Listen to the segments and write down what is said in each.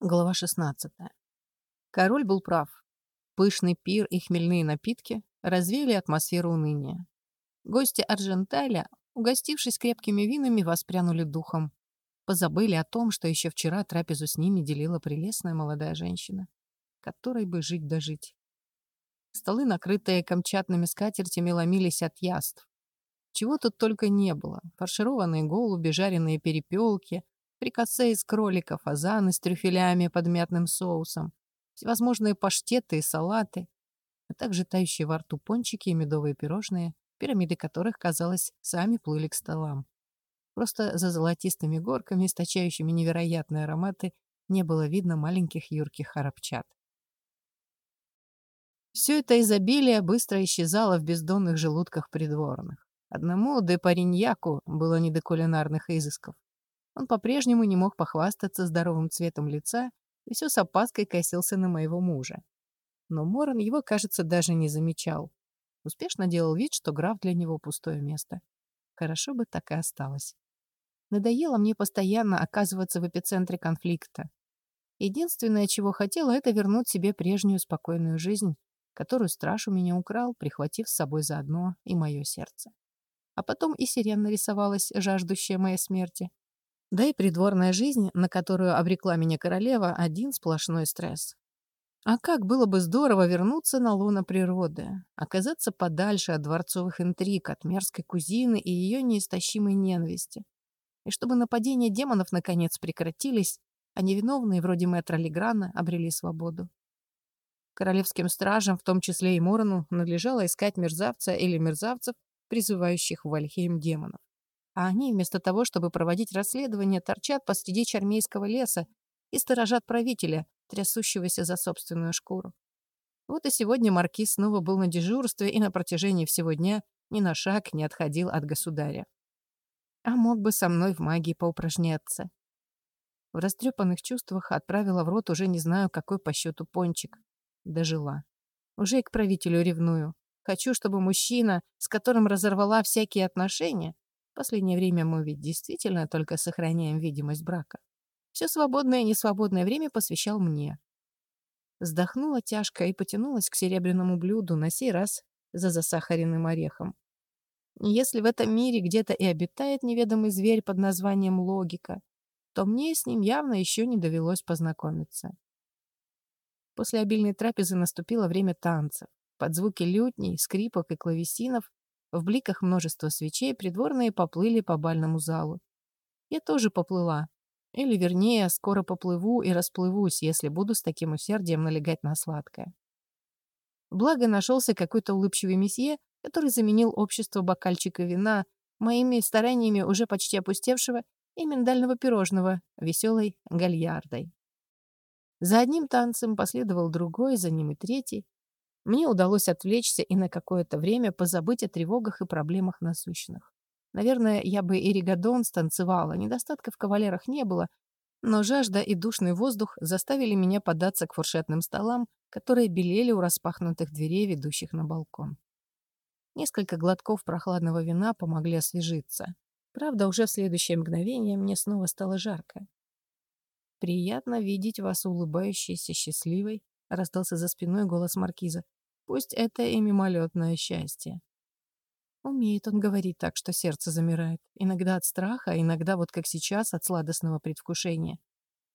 Глава 16. Король был прав. Пышный пир и хмельные напитки развеяли атмосферу уныния. Гости Арженталя, угостившись крепкими винами, воспрянули духом. Позабыли о том, что еще вчера трапезу с ними делила прелестная молодая женщина, которой бы жить да жить. Столы, накрытые камчатными скатертями, ломились от яств. Чего тут только не было. Фаршированные голуби, жареные перепелки — Прикосы из кролика, фазаны с трюфелями под мятным соусом, всевозможные паштеты и салаты, а также тающие во рту пончики и медовые пирожные, пирамиды которых, казалось, сами плыли к столам. Просто за золотистыми горками, источающими невероятные ароматы, не было видно маленьких юрких арабчат. Все это изобилие быстро исчезало в бездонных желудках придворных. Одному де Париньяку было не до кулинарных изысков. Он по-прежнему не мог похвастаться здоровым цветом лица и все с опаской косился на моего мужа. Но Моран его, кажется, даже не замечал. Успешно делал вид, что граф для него пустое место. Хорошо бы так и осталось. Надоело мне постоянно оказываться в эпицентре конфликта. Единственное, чего хотела, это вернуть себе прежнюю спокойную жизнь, которую страж у меня украл, прихватив с собой заодно и мое сердце. А потом и сирен нарисовалась, жаждущая моей смерти. Да и придворная жизнь, на которую обрекла меня королева, один сплошной стресс. А как было бы здорово вернуться на луна природы, оказаться подальше от дворцовых интриг, от мерзкой кузины и ее неистощимой ненависти. И чтобы нападения демонов наконец прекратились, а невиновные, вроде мэтра Леграна, обрели свободу. Королевским стражам, в том числе и Морону, надлежало искать мерзавца или мерзавцев, призывающих в Вальхейм демонов а они, вместо того, чтобы проводить расследование, торчат посреди чармейского леса и сторожат правителя, трясущегося за собственную шкуру. Вот и сегодня маркиз снова был на дежурстве и на протяжении всего дня ни на шаг не отходил от государя. А мог бы со мной в магии поупражняться. В растрепанных чувствах отправила в рот уже не знаю, какой по счету пончик. Дожила. Уже и к правителю ревную. Хочу, чтобы мужчина, с которым разорвала всякие отношения, Последнее время мы ведь действительно только сохраняем видимость брака. Все свободное и несвободное время посвящал мне. Вздохнула тяжко и потянулась к серебряному блюду, на сей раз за засахаренным орехом. Если в этом мире где-то и обитает неведомый зверь под названием логика, то мне с ним явно еще не довелось познакомиться. После обильной трапезы наступило время танцев. Под звуки лютней, скрипок и клавесинов в бликах множество свечей придворные поплыли по бальному залу. Я тоже поплыла. Или, вернее, скоро поплыву и расплывусь, если буду с таким усердием налегать на сладкое. Благо нашелся какой-то улыбчивый месье, который заменил общество бокальчика вина моими стараниями уже почти опустевшего и миндального пирожного веселой гальярдой. За одним танцем последовал другой, за ним и третий. Мне удалось отвлечься и на какое-то время позабыть о тревогах и проблемах насущных. Наверное, я бы и ригадон станцевала, недостатков в кавалерах не было, но жажда и душный воздух заставили меня податься к фуршетным столам, которые белели у распахнутых дверей, ведущих на балкон. Несколько глотков прохладного вина помогли освежиться. Правда, уже в следующее мгновение мне снова стало жарко. «Приятно видеть вас улыбающейся, счастливой», — раздался за спиной голос маркиза. Пусть это и мимолетное счастье. Умеет он говорить так, что сердце замирает. Иногда от страха, иногда, вот как сейчас, от сладостного предвкушения.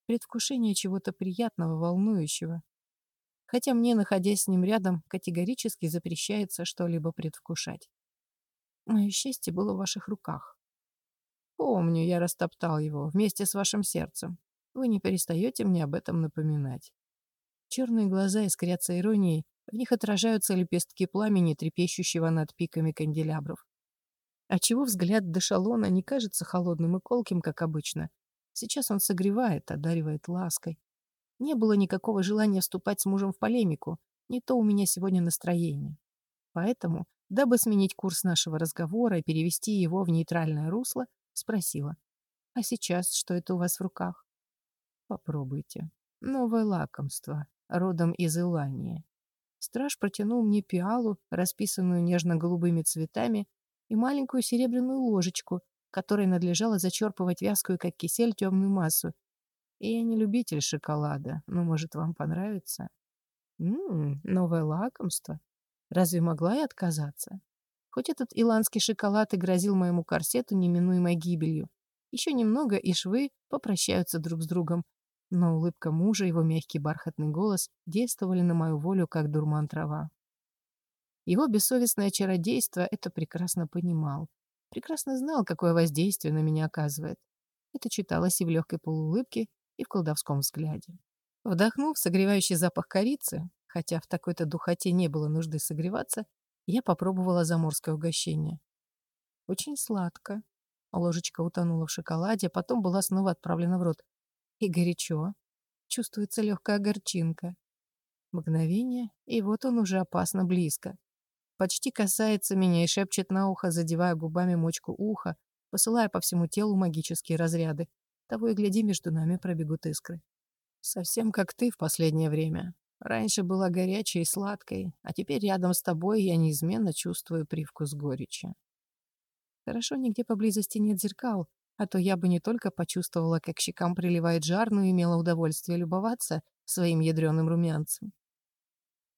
Предвкушение чего-то приятного, волнующего. Хотя мне, находясь с ним рядом, категорически запрещается что-либо предвкушать. Мое счастье было в ваших руках. Помню, я растоптал его вместе с вашим сердцем. Вы не перестаете мне об этом напоминать. Черные глаза искрятся иронией, в них отражаются лепестки пламени, трепещущего над пиками канделябров. Отчего взгляд Дешалона не кажется холодным и колким, как обычно. Сейчас он согревает, одаривает лаской. Не было никакого желания вступать с мужем в полемику. Не то у меня сегодня настроение. Поэтому, дабы сменить курс нашего разговора и перевести его в нейтральное русло, спросила. «А сейчас что это у вас в руках?» «Попробуйте. Новое лакомство, родом из Илании. Страж протянул мне пиалу, расписанную нежно-голубыми цветами, и маленькую серебряную ложечку, которой надлежало зачерпывать вязкую, как кисель, темную массу. И я не любитель шоколада, но, может, вам понравится? Ммм, новое лакомство. Разве могла я отказаться? Хоть этот иландский шоколад и грозил моему корсету неминуемой гибелью. Еще немного, и швы попрощаются друг с другом. Но улыбка мужа, его мягкий бархатный голос действовали на мою волю, как дурман трава. Его бессовестное чародейство это прекрасно понимал. Прекрасно знал, какое воздействие на меня оказывает. Это читалось и в легкой полуулыбке, и в колдовском взгляде. Вдохнув согревающий запах корицы, хотя в такой-то духоте не было нужды согреваться, я попробовала заморское угощение. Очень сладко. Ложечка утонула в шоколаде, а потом была снова отправлена в рот. И горячо. Чувствуется легкая горчинка. Мгновение, и вот он уже опасно близко. Почти касается меня и шепчет на ухо, задевая губами мочку уха, посылая по всему телу магические разряды. Того и гляди, между нами пробегут искры. Совсем как ты в последнее время. Раньше была горячей и сладкой, а теперь рядом с тобой я неизменно чувствую привкус горечи. Хорошо, нигде поблизости нет зеркал, а то я бы не только почувствовала, как щекам приливает жар, но и имела удовольствие любоваться своим ядреным румянцем.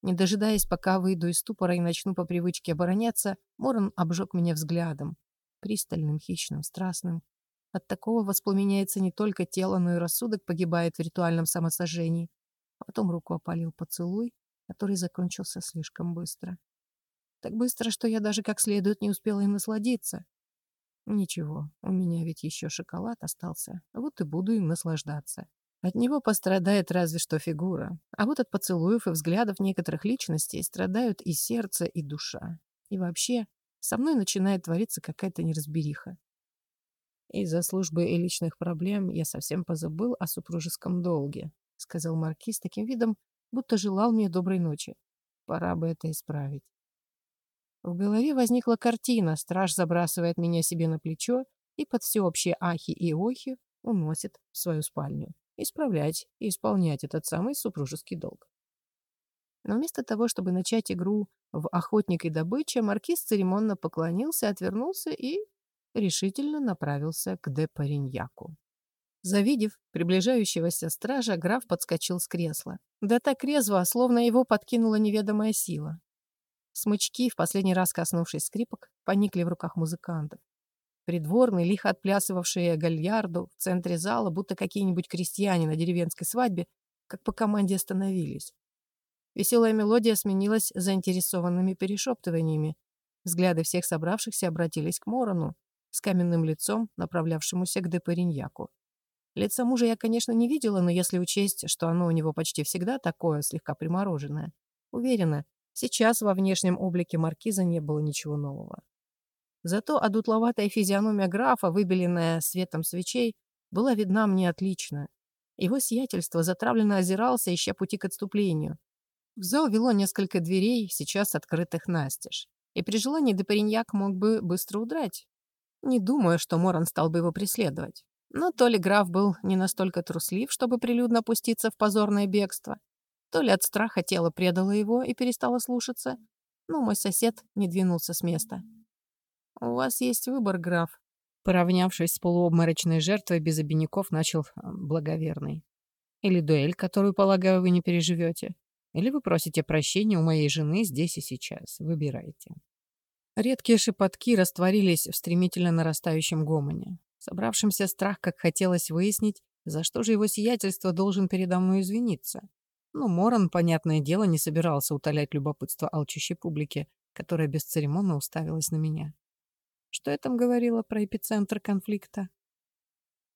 Не дожидаясь, пока выйду из ступора и начну по привычке обороняться, Моран обжег меня взглядом. Пристальным, хищным, страстным. От такого воспламеняется не только тело, но и рассудок погибает в ритуальном самосожжении. Потом руку опалил поцелуй, который закончился слишком быстро. Так быстро, что я даже как следует не успела им насладиться. Ничего, у меня ведь еще шоколад остался, вот и буду им наслаждаться. От него пострадает разве что фигура, а вот от поцелуев и взглядов некоторых личностей страдают и сердце, и душа. И вообще, со мной начинает твориться какая-то неразбериха. Из-за службы и личных проблем я совсем позабыл о супружеском долге, сказал Маркиз таким видом, будто желал мне доброй ночи. Пора бы это исправить. В голове возникла картина. Страж забрасывает меня себе на плечо и под всеобщие ахи и охи уносит в свою спальню. Исправлять и исполнять этот самый супружеский долг. Но вместо того, чтобы начать игру в охотник и добыча, маркиз церемонно поклонился, отвернулся и решительно направился к де Париньяку. Завидев приближающегося стража, граф подскочил с кресла. Да так резво, словно его подкинула неведомая сила. Смычки, в последний раз коснувшись скрипок, поникли в руках музыкантов. Придворные, лихо отплясывавшие гальярду в центре зала, будто какие-нибудь крестьяне на деревенской свадьбе, как по команде остановились. Веселая мелодия сменилась заинтересованными перешептываниями. Взгляды всех собравшихся обратились к Морону, с каменным лицом, направлявшемуся к Депариньяку. Лица мужа я, конечно, не видела, но если учесть, что оно у него почти всегда такое, слегка примороженное, уверена, Сейчас во внешнем облике маркиза не было ничего нового. Зато одутловатая физиономия графа, выбеленная светом свечей, была видна мне отлично. Его сиятельство затравленно озирался, ища пути к отступлению. В зал вело несколько дверей, сейчас открытых настежь. И при желании Депариньяк мог бы быстро удрать. Не думаю, что Моран стал бы его преследовать. Но то ли граф был не настолько труслив, чтобы прилюдно опуститься в позорное бегство, то ли от страха тело предало его и перестало слушаться, но мой сосед не двинулся с места. «У вас есть выбор, граф», — поравнявшись с полуобморочной жертвой без обиняков, начал э, благоверный. «Или дуэль, которую, полагаю, вы не переживете. Или вы просите прощения у моей жены здесь и сейчас. Выбирайте». Редкие шепотки растворились в стремительно нарастающем гомоне. Собравшимся страх, как хотелось выяснить, за что же его сиятельство должен передо мной извиниться. Но Моран, понятное дело, не собирался утолять любопытство алчущей публики, которая бесцеремонно уставилась на меня. Что я там говорила про эпицентр конфликта?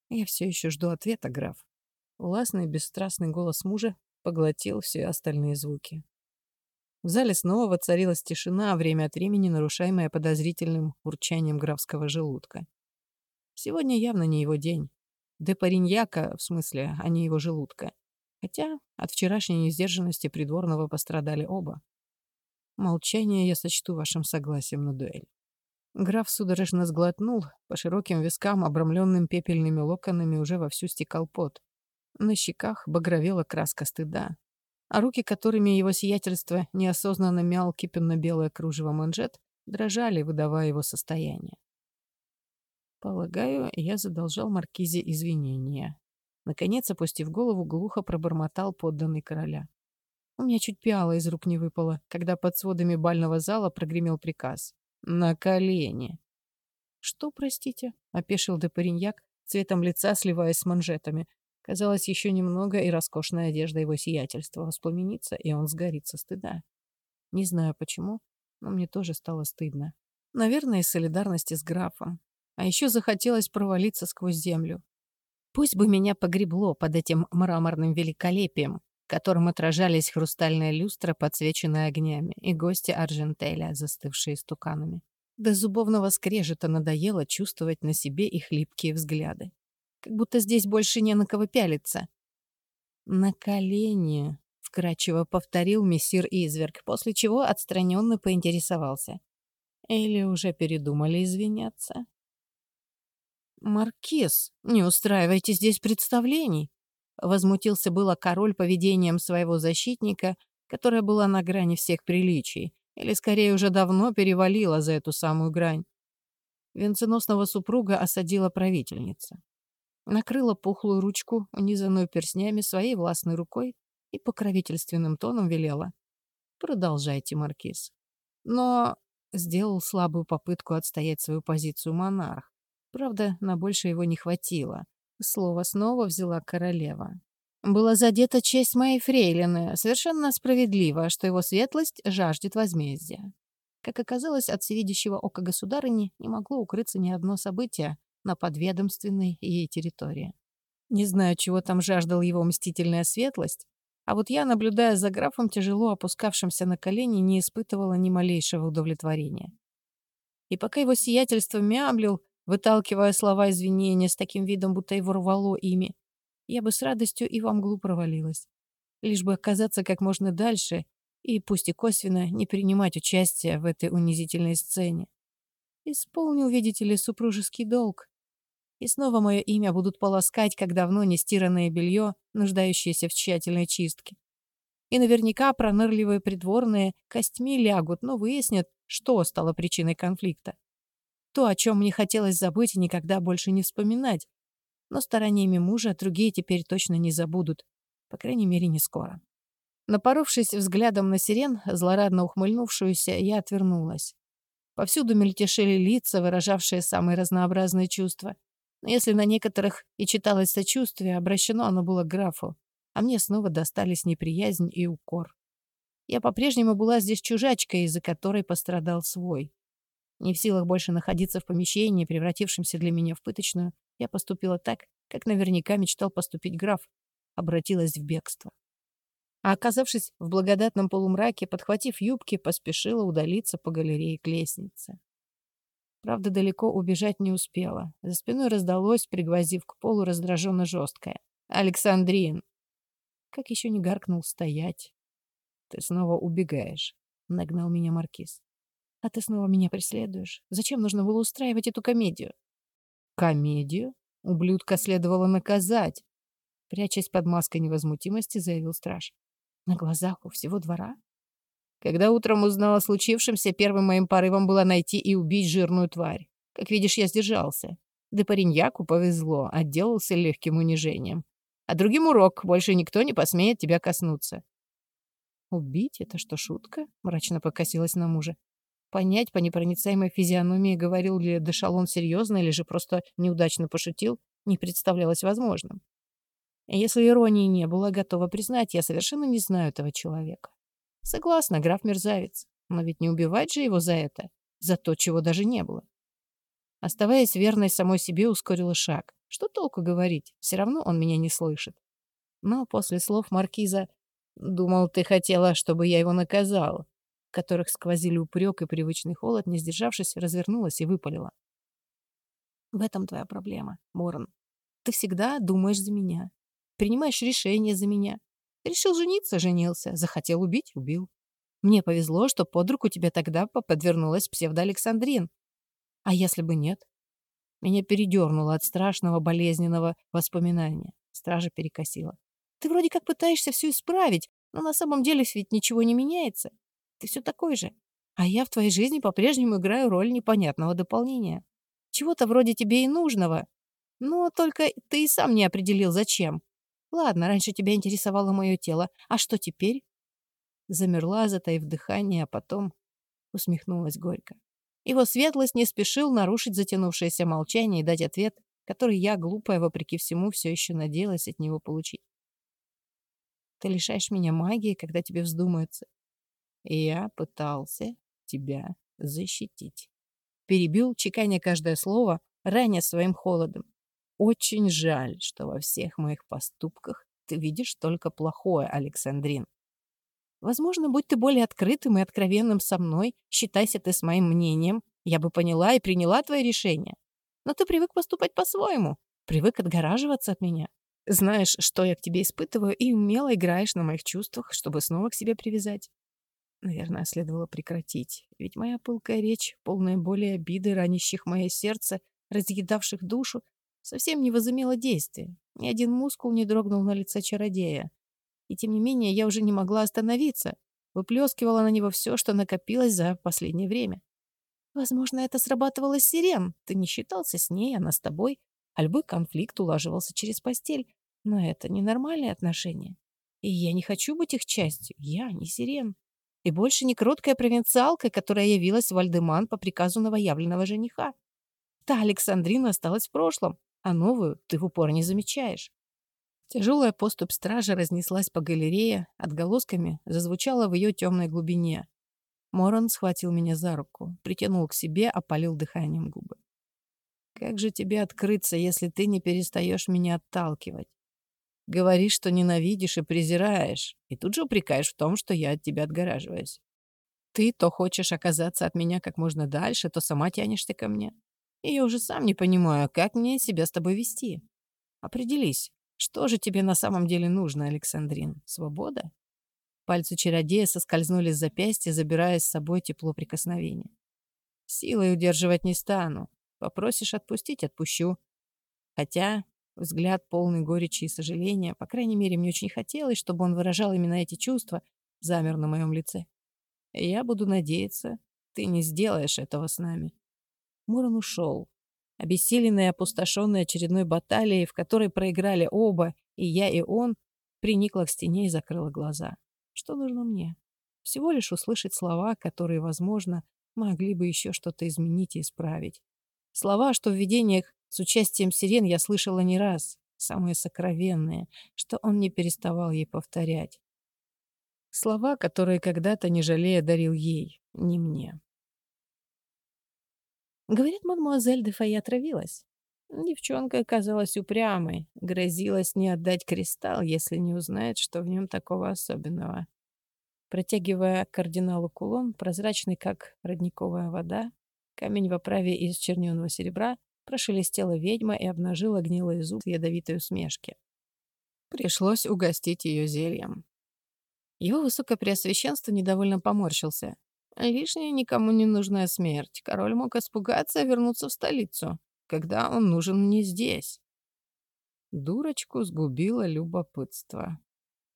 Я все еще жду ответа, граф. Властный, бесстрастный голос мужа поглотил все остальные звуки. В зале снова воцарилась тишина, время от времени нарушаемая подозрительным урчанием графского желудка. Сегодня явно не его день. Де Париньяка, в смысле, а не его желудка. Хотя от вчерашней несдержанности придворного пострадали оба. Молчание я сочту вашим согласием на дуэль. Граф судорожно сглотнул, по широким вискам, обрамленным пепельными локонами, уже вовсю стекал пот. На щеках багровела краска стыда, а руки, которыми его сиятельство неосознанно мял кипенно-белое кружево манжет, дрожали, выдавая его состояние. Полагаю, я задолжал Маркизе извинения. Наконец, опустив голову, глухо пробормотал подданный короля. У меня чуть пиала из рук не выпало, когда под сводами бального зала прогремел приказ. «На колени!» «Что, простите?» — опешил де Париньяк, цветом лица сливаясь с манжетами. Казалось, еще немного, и роскошная одежда его сиятельства воспламенится, и он сгорит со стыда. Не знаю почему, но мне тоже стало стыдно. Наверное, из солидарности с графом. А еще захотелось провалиться сквозь землю. Пусть бы меня погребло под этим мраморным великолепием, которым отражались хрустальные люстры, подсвеченные огнями, и гости Аржентеля, застывшие стуканами. До зубовного скрежета надоело чувствовать на себе их липкие взгляды. Как будто здесь больше не на кого пялиться. «На колени», — вкрадчиво повторил мессир Изверг, после чего отстраненно поинтересовался. «Или уже передумали извиняться?» «Маркиз, не устраивайте здесь представлений!» Возмутился было король поведением своего защитника, которая была на грани всех приличий, или скорее уже давно перевалила за эту самую грань. Венценосного супруга осадила правительница. Накрыла пухлую ручку, унизанную перстнями, своей властной рукой и покровительственным тоном велела. «Продолжайте, маркиз». Но сделал слабую попытку отстоять свою позицию монарх. Правда, на больше его не хватило. Слово снова взяла королева. Была задета честь моей фрейлины, совершенно справедливо, что его светлость жаждет возмездия. Как оказалось, от всевидящего ока государыни не могло укрыться ни одно событие на подведомственной ей территории. Не знаю, чего там жаждал его мстительная светлость, а вот я, наблюдая за графом, тяжело опускавшимся на колени, не испытывала ни малейшего удовлетворения. И пока его сиятельство мямлил, выталкивая слова извинения с таким видом, будто его рвало ими, я бы с радостью и во мглу провалилась. Лишь бы оказаться как можно дальше и, пусть и косвенно, не принимать участие в этой унизительной сцене. Исполню, видите ли, супружеский долг. И снова мое имя будут полоскать, как давно не стиранное белье, нуждающееся в тщательной чистке. И наверняка пронырливые придворные костьми лягут, но выяснят, что стало причиной конфликта. То, о чем мне хотелось забыть и никогда больше не вспоминать. Но стараниями мужа другие теперь точно не забудут. По крайней мере, не скоро. Напоровшись взглядом на сирен, злорадно ухмыльнувшуюся, я отвернулась. Повсюду мельтешили лица, выражавшие самые разнообразные чувства. Но если на некоторых и читалось сочувствие, обращено оно было к графу, а мне снова достались неприязнь и укор. Я по-прежнему была здесь чужачкой, из-за которой пострадал свой. Не в силах больше находиться в помещении, превратившемся для меня в пыточную, я поступила так, как наверняка мечтал поступить граф, обратилась в бегство. А оказавшись в благодатном полумраке, подхватив юбки, поспешила удалиться по галерее к лестнице. Правда, далеко убежать не успела. За спиной раздалось, пригвоздив к полу раздраженно жесткое. «Александрин!» Как еще не гаркнул стоять. «Ты снова убегаешь», — нагнал меня маркиз. А ты снова меня преследуешь. Зачем нужно было устраивать эту комедию? Комедию? Ублюдка следовало наказать. Прячась под маской невозмутимости, заявил страж. На глазах у всего двора? Когда утром узнала о случившемся, первым моим порывом было найти и убить жирную тварь. Как видишь, я сдержался. Да пареньяку повезло, отделался легким унижением. А другим урок, больше никто не посмеет тебя коснуться. «Убить? Это что, шутка?» — мрачно покосилась на мужа. Понять по непроницаемой физиономии, говорил ли Дешалон серьезно или же просто неудачно пошутил, не представлялось возможным. Если иронии не было, готова признать, я совершенно не знаю этого человека. Согласна, граф мерзавец, но ведь не убивать же его за это, за то, чего даже не было. Оставаясь верной самой себе, ускорила шаг. Что толку говорить? Все равно он меня не слышит. Но после слов маркиза «Думал, ты хотела, чтобы я его наказал которых сквозили упрек и привычный холод, не сдержавшись, развернулась и выпалила. В этом твоя проблема, Моран. Ты всегда думаешь за меня. Принимаешь решения за меня. Решил жениться — женился. Захотел убить — убил. Мне повезло, что под руку тебе тогда подвернулась псевдоалександрин. А если бы нет? Меня передернуло от страшного болезненного воспоминания. Стража перекосила. Ты вроде как пытаешься все исправить, но на самом деле ведь ничего не меняется. Ты все такой же. А я в твоей жизни по-прежнему играю роль непонятного дополнения. Чего-то вроде тебе и нужного. Но только ты и сам не определил, зачем. Ладно, раньше тебя интересовало мое тело. А что теперь? Замерла, затаив дыхание, а потом усмехнулась горько. Его светлость не спешил нарушить затянувшееся молчание и дать ответ, который я, глупая, вопреки всему, все еще надеялась от него получить. Ты лишаешь меня магии, когда тебе вздумается. Я пытался тебя защитить. Перебил, чеканя каждое слово, раня своим холодом. Очень жаль, что во всех моих поступках ты видишь только плохое, Александрин. Возможно, будь ты более открытым и откровенным со мной, считайся ты с моим мнением, я бы поняла и приняла твои решения. Но ты привык поступать по-своему, привык отгораживаться от меня. Знаешь, что я к тебе испытываю, и умело играешь на моих чувствах, чтобы снова к себе привязать. Наверное, следовало прекратить, ведь моя пылкая речь, полная боли и обиды, ранящих мое сердце, разъедавших душу, совсем не возымела действия. Ни один мускул не дрогнул на лице чародея. И тем не менее я уже не могла остановиться, выплескивала на него все, что накопилось за последнее время. Возможно, это срабатывало с Сирен. Ты не считался с ней, она с тобой. А любой конфликт улаживался через постель. Но это ненормальные отношения. И я не хочу быть их частью. Я не Сирен. И больше не кроткая провинциалка, которая явилась в Альдеман по приказу новоявленного жениха. Та Александрина осталась в прошлом, а новую ты в упор не замечаешь. Тяжелая поступь стража разнеслась по галерее, отголосками зазвучала в ее темной глубине. Моран схватил меня за руку, притянул к себе, опалил дыханием губы. «Как же тебе открыться, если ты не перестаешь меня отталкивать? Говоришь, что ненавидишь и презираешь, и тут же упрекаешь в том, что я от тебя отгораживаюсь. Ты то хочешь оказаться от меня как можно дальше, то сама тянешься ко мне. И я уже сам не понимаю, как мне себя с тобой вести. Определись, что же тебе на самом деле нужно, Александрин? Свобода? Пальцы чародея соскользнули с запястья, забирая с собой тепло прикосновения. Силой удерживать не стану. Попросишь отпустить — отпущу. Хотя взгляд полный горечи и сожаления, по крайней мере, мне очень хотелось, чтобы он выражал именно эти чувства, замер на моем лице. Я буду надеяться, ты не сделаешь этого с нами. Мурон ушел, обессиленный и опустошенный очередной баталией, в которой проиграли оба, и я, и он, приникла к стене и закрыла глаза. Что нужно мне? Всего лишь услышать слова, которые, возможно, могли бы еще что-то изменить и исправить. Слова, что в видениях с участием сирен я слышала не раз, самые сокровенные, что он не переставал ей повторять. Слова, которые когда-то, не жалея, дарил ей, не мне. Говорят, мадемуазель де Фае отравилась. Девчонка оказалась упрямой, грозилась не отдать кристалл, если не узнает, что в нем такого особенного. Протягивая кардиналу кулон, прозрачный, как родниковая вода, камень в оправе из черненого серебра, прошелестела ведьма и обнажила гнилые зубы с ядовитой усмешки. Пришлось угостить ее зельем. Его высокопреосвященство недовольно поморщился. Лишняя никому не нужная смерть. Король мог испугаться и вернуться в столицу, когда он нужен мне здесь. Дурочку сгубило любопытство.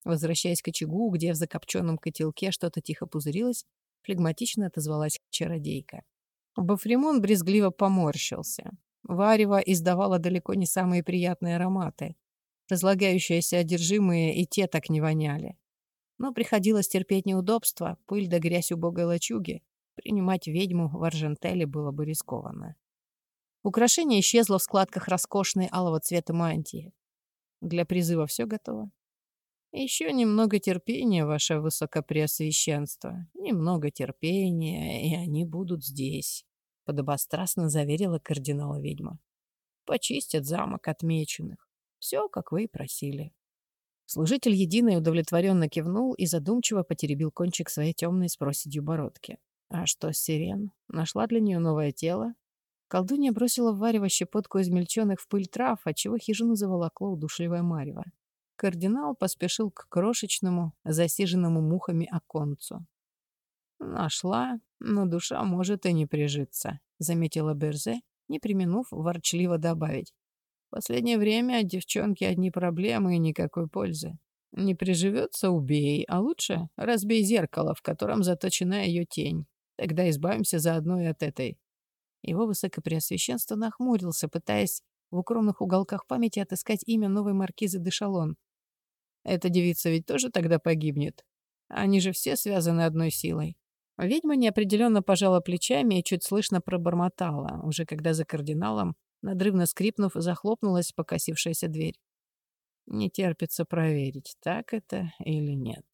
Возвращаясь к очагу, где в закопченном котелке что-то тихо пузырилось, флегматично отозвалась чародейка. Бафримон брезгливо поморщился. Варево издавало далеко не самые приятные ароматы. Разлагающиеся одержимые и те так не воняли. Но приходилось терпеть неудобства, пыль да грязь убогой лачуги. Принимать ведьму в Аржентеле было бы рискованно. Украшение исчезло в складках роскошной алого цвета мантии. Для призыва все готово. Еще немного терпения, ваше высокопреосвященство. Немного терпения, и они будут здесь, — подобострастно заверила кардинала ведьма. Почистят замок отмеченных. Все, как вы и просили. Служитель единой удовлетворенно кивнул и задумчиво потеребил кончик своей темной с проседью бородки. А что сирен? Нашла для нее новое тело? Колдунья бросила в варево щепотку измельченных в пыль трав, отчего хижину заволокло удушливое марево. Кардинал поспешил к крошечному, засиженному мухами оконцу. «Нашла, но душа может и не прижиться», — заметила Берзе, не применув ворчливо добавить. Последнее время от девчонки одни проблемы и никакой пользы. Не приживется — убей, а лучше разбей зеркало, в котором заточена ее тень. Тогда избавимся заодно и от этой. Его высокопреосвященство нахмурился, пытаясь в укромных уголках памяти отыскать имя новой маркизы де Шалон. Эта девица ведь тоже тогда погибнет. Они же все связаны одной силой. Ведьма неопределенно пожала плечами и чуть слышно пробормотала, уже когда за кардиналом, надрывно скрипнув, захлопнулась покосившаяся дверь. Не терпится проверить, так это или нет.